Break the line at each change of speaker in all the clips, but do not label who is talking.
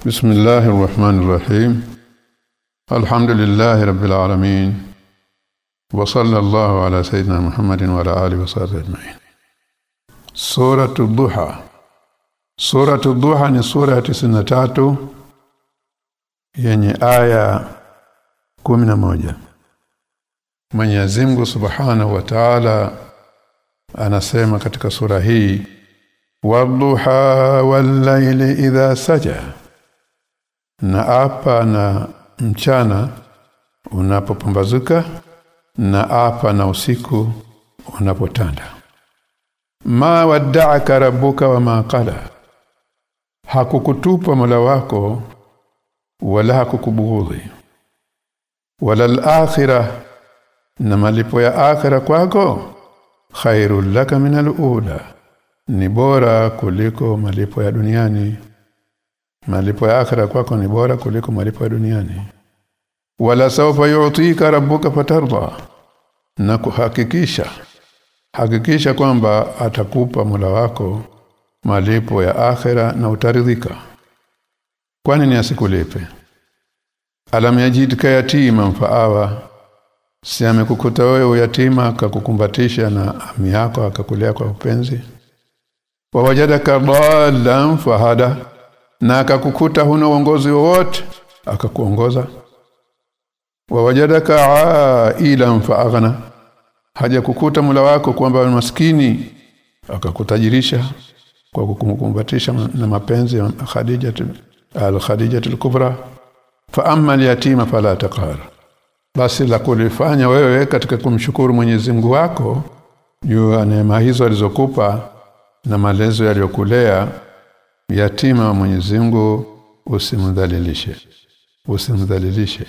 بسم الله الرحمن الرحيم الحمد لله رب العالمين وصلى الله على سيدنا محمد وعلى اله وصحبه اجمعين سوره الضحى سوره الضحى ni sura ya 93 yenye aya 11 Mwenyezi Mungu Subhanahu wa Ta'ala anasema katika sura hii wadduha wal-layli idha saja na apa na mchana unapopambazuka na apa na usiku unapotanda. Ma wadda'aka rabbuka wa ma qala hakukutupa mola wako wala hakukubughudhi. Wala al-akhirah na malipo ya akhira kwako khairul laka min al-ula ni bora kuliko malipo ya duniani malipo ya akhira kwako ni bora kuliko malipo ya duniani. Wala sawfa yu'tika rabbuka fatarda. Na kuhakikisha hakikisha kwamba atakupa Mola wako malipo ya akhira na utaridhika. Kwani ni asikulipe alam yajidka yatima faawa si amekukuta wewe yatima akakukumbatisha na ami yako akakulea kwa upenzi? Wawajadaka dhalan fahada na akakukuta huna uongozi wowote. Akakuongoza. Wawajadaka ila faaghna haja kukuta mula wako kwamba maskini. Akakutajirisha kwa kukumkumbatisha na mapenzi ya Khadija al-Khadija al-Kubra fa amma al-yatima fala taqhar. Basi la kulifanya wewe katika kumshukuru Mwenyezi Mungu wako juu ya neema hizo alizokupa na malezo yaliyokulea yatima wa Mwenyezi Mungu usimdhalilishe. Usimdhalilishe.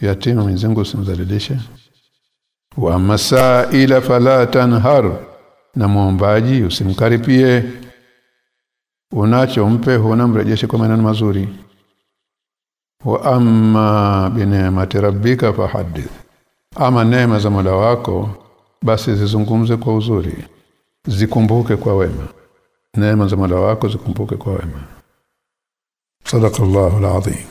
Yatima Mwenyezi Mungu usimdhalilishe. Wa masaila fala tanhar. Na muombaji usimkaripie. Unacho mpe huna mrejeshe kwa maneno mazuri. Wa amma binemati rabbika fahaddith. Ama neema za Mola wako basi zizungumze kwa uzuri. Zikumbuke kwa wema neema za Mola wako zikumbuke kwa wema sadaqallahu alazim